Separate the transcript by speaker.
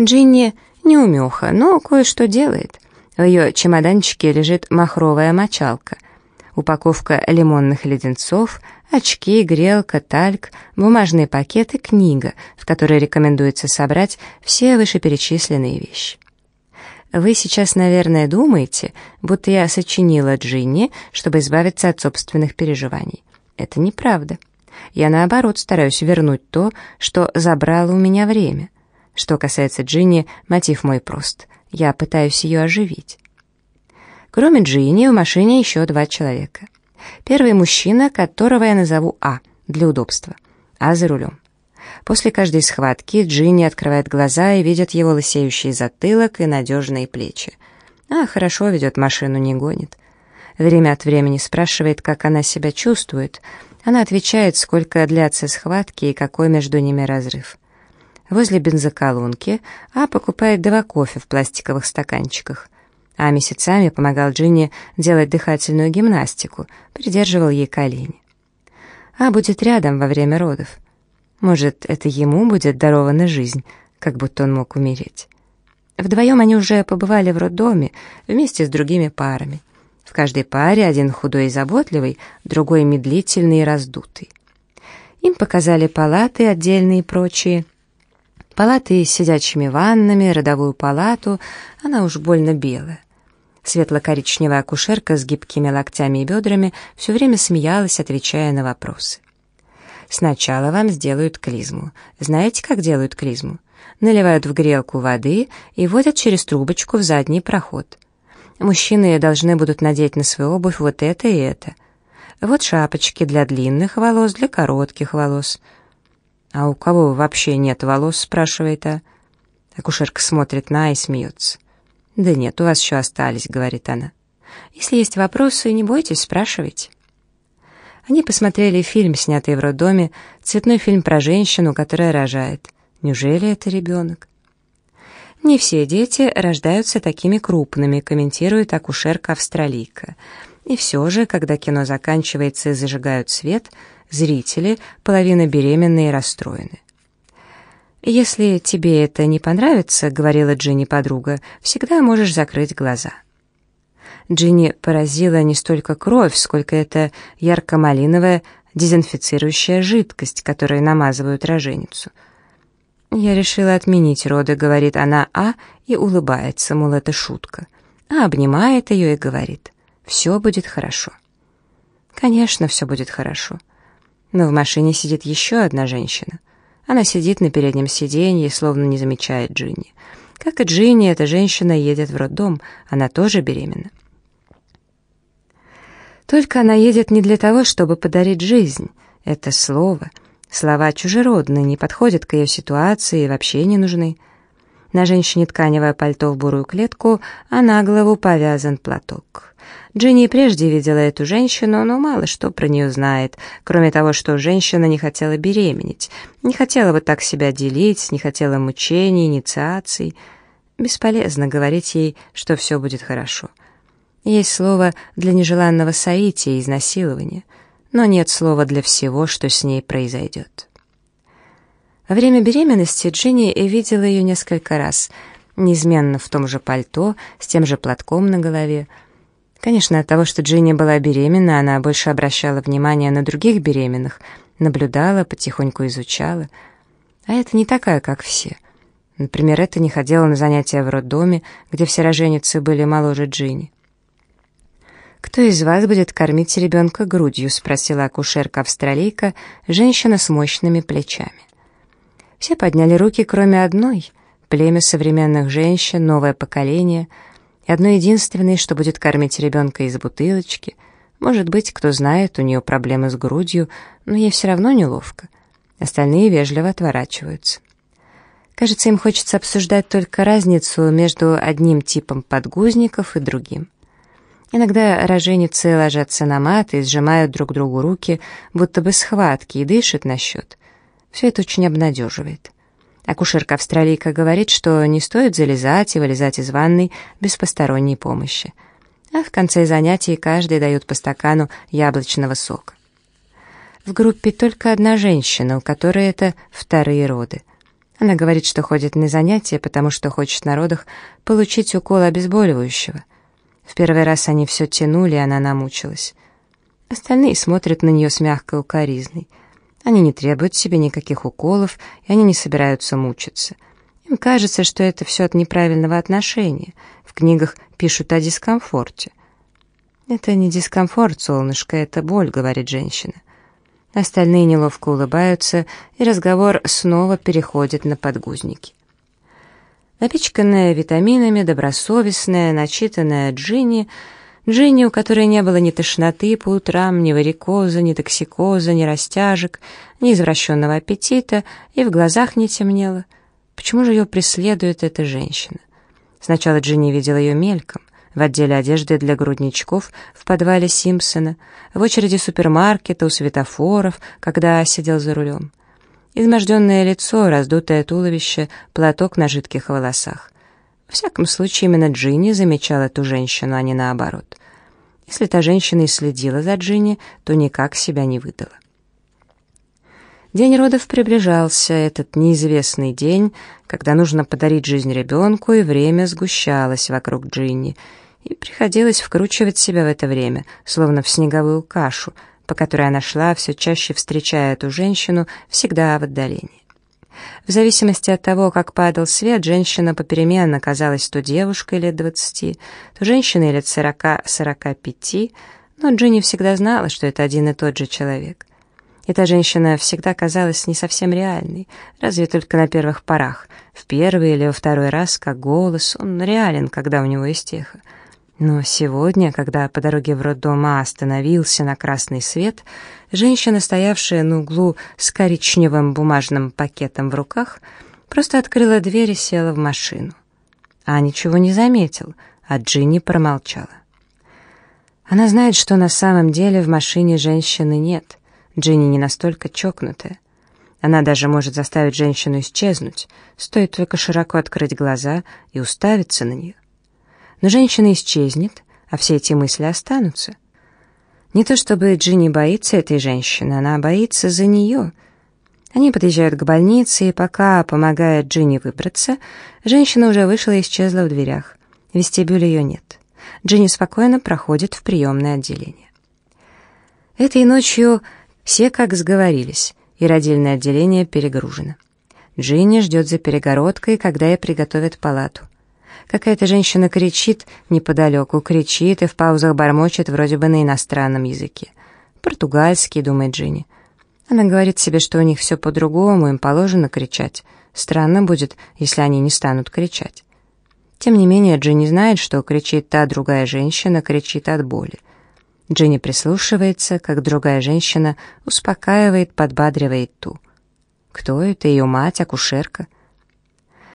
Speaker 1: Джинни не умеха, но кое-что делает. В ее чемоданчике лежит махровая мочалка, упаковка лимонных леденцов, очки, грелка, тальк, бумажные пакеты, книга, в которой рекомендуется собрать все вышеперечисленные вещи. Вы сейчас, наверное, думаете, будто я сочинила Джинни, чтобы избавиться от собственных переживаний. Это неправда. Я, наоборот, стараюсь вернуть то, что забрало у меня время. Что касается Джинни, мотив мой прост. Я пытаюсь ее оживить. Кроме Джинни, в машине еще два человека. Первый мужчина, которого я назову А, для удобства. А за рулем. После каждой схватки Джинни открывает глаза и видит его лысеющий затылок и надежные плечи. А, хорошо ведет машину, не гонит. Время от времени спрашивает, как она себя чувствует. Она отвечает, сколько длятся схватки и какой между ними разрыв. Возле бензоколонки А покупает два кофе в пластиковых стаканчиках. А месяцами помогал Джинни делать дыхательную гимнастику, придерживал ей колени. А будет рядом во время родов. Может, это ему будет дарована жизнь, как будто он мог умереть. Вдвоем они уже побывали в роддоме вместе с другими парами. В каждой паре один худой и заботливый, другой медлительный и раздутый. Им показали палаты отдельные и прочие. Палаты с сидячими ваннами, родовую палату, она уж больно белая. Светло-коричневая акушерка с гибкими локтями и бедрами все время смеялась, отвечая на вопросы. Сначала вам сделают клизму. Знаете, как делают клизму? Наливают в грелку воды и вводят через трубочку в задний проход. Мужчины должны будут надеть на свою обувь вот это и это. Вот шапочки для длинных волос, для коротких волос. «А у кого вообще нет волос?» — спрашивает А. Акушерка смотрит на и смеется. «Да нет, у вас еще остались», — говорит она. «Если есть вопросы, не бойтесь, спрашивайте». Они посмотрели фильм, снятый в роддоме, цветной фильм про женщину, которая рожает. Неужели это ребенок? Не все дети рождаются такими крупными, комментирует акушерка-австралийка. И все же, когда кино заканчивается и зажигают свет, зрители, половина беременные и расстроены. «Если тебе это не понравится, — говорила Джинни подруга, — всегда можешь закрыть глаза». Джинни поразила не столько кровь, сколько это ярко-малиновая дезинфицирующая жидкость, которой намазывают роженицу. «Я решила отменить роды», — говорит она А и улыбается, мол, это шутка. А обнимает ее и говорит, «Все будет хорошо». Конечно, все будет хорошо. Но в машине сидит еще одна женщина. Она сидит на переднем сиденье, словно не замечает Джинни. Как и Джинни, эта женщина едет в роддом, она тоже беременна. Только она едет не для того, чтобы подарить жизнь. Это слово. Слова чужеродные, не подходят к ее ситуации и вообще не нужны. На женщине тканевое пальто в бурую клетку, а на голову повязан платок. Джинни прежде видела эту женщину, но мало что про нее знает, кроме того, что женщина не хотела беременеть, не хотела вот так себя делить, не хотела мучений, инициаций. Бесполезно говорить ей, что все будет хорошо. Есть слово для нежеланного соития и изнасилования, но нет слова для всего, что с ней произойдет. Во время беременности Джинни видела ее несколько раз, неизменно в том же пальто, с тем же платком на голове. Конечно, от того, что Джинни была беременна, она больше обращала внимание на других беременных, наблюдала, потихоньку изучала. А это не такая, как все. Например, это не ходила на занятия в роддоме, где все роженицы были моложе Джинни. «Кто из вас будет кормить ребенка грудью?» — спросила акушерка-австралийка, женщина с мощными плечами. Все подняли руки, кроме одной. Племя современных женщин, новое поколение. И одно единственное, что будет кормить ребенка из бутылочки. Может быть, кто знает, у нее проблемы с грудью, но ей все равно неловко. Остальные вежливо отворачиваются. Кажется, им хочется обсуждать только разницу между одним типом подгузников и другим. Иногда роженицы ложатся на мат и сжимают друг другу руки, будто бы схватки, и дышат на счет. Все это очень обнадеживает. Акушерка-австралийка говорит, что не стоит залезать и вылезать из ванной без посторонней помощи. А в конце занятий каждый дает по стакану яблочного сока. В группе только одна женщина, у которой это вторые роды. Она говорит, что ходит на занятия, потому что хочет на родах получить укол обезболивающего. В первый раз они все тянули, и она намучилась. Остальные смотрят на нее с мягкой укоризной. Они не требуют себе никаких уколов, и они не собираются мучиться. Им кажется, что это все от неправильного отношения. В книгах пишут о дискомфорте. «Это не дискомфорт, солнышко, это боль», — говорит женщина. Остальные неловко улыбаются, и разговор снова переходит на подгузники. Напичканная витаминами, добросовестная, начитанная Джинни, Джинни, у которой не было ни тошноты по утрам, ни варикоза, ни токсикоза, ни растяжек, ни извращенного аппетита, и в глазах не темнело. Почему же ее преследует эта женщина? Сначала Джинни видела ее мельком — в отделе одежды для грудничков в подвале Симпсона, в очереди супермаркета, у светофоров, когда сидел за рулем. Изможденное лицо, раздутое туловище, платок на жидких волосах. В всяком случае, именно Джинни замечала эту женщину, а не наоборот. Если та женщина и следила за Джинни, то никак себя не выдала. День родов приближался, этот неизвестный день, когда нужно подарить жизнь ребенку, и время сгущалось вокруг Джинни, и приходилось вкручивать себя в это время, словно в снеговую кашу, по которой она шла, все чаще встречая эту женщину, всегда в отдалении. В зависимости от того, как падал свет, женщина попеременно казалась то девушкой лет двадцати, то женщиной лет сорока-сорока пяти, но Джинни всегда знала, что это один и тот же человек. Эта женщина всегда казалась не совсем реальной, разве только на первых порах. В первый или во второй раз, как голос, он реален, когда у него есть эхо. Но сегодня, когда по дороге в роддом остановился на красный свет, женщина, стоявшая на углу с коричневым бумажным пакетом в руках, просто открыла дверь и села в машину. А ничего не заметил, а Джинни промолчала. Она знает, что на самом деле в машине женщины нет — Джинни не настолько чокнутая. Она даже может заставить женщину исчезнуть, стоит только широко открыть глаза и уставиться на нее. Но женщина исчезнет, а все эти мысли останутся. Не то чтобы Джинни боится этой женщины, она боится за нее. Они подъезжают к больнице, и пока помогает Джинни выбраться, женщина уже вышла и исчезла в дверях. В вестибюле ее нет. Джинни спокойно проходит в приемное отделение. Этой ночью все как сговорились, и родильное отделение перегружено. Джинни ждет за перегородкой, когда ей приготовят палату. Какая-то женщина кричит неподалеку, кричит и в паузах бормочет вроде бы на иностранном языке. «Португальский», — думает Джинни. Она говорит себе, что у них все по-другому, им положено кричать. Странно будет, если они не станут кричать. Тем не менее, Джинни знает, что кричит та другая женщина, кричит от боли. Дженни прислушивается, как другая женщина успокаивает, подбадривает ту. Кто это? Ее мать, акушерка?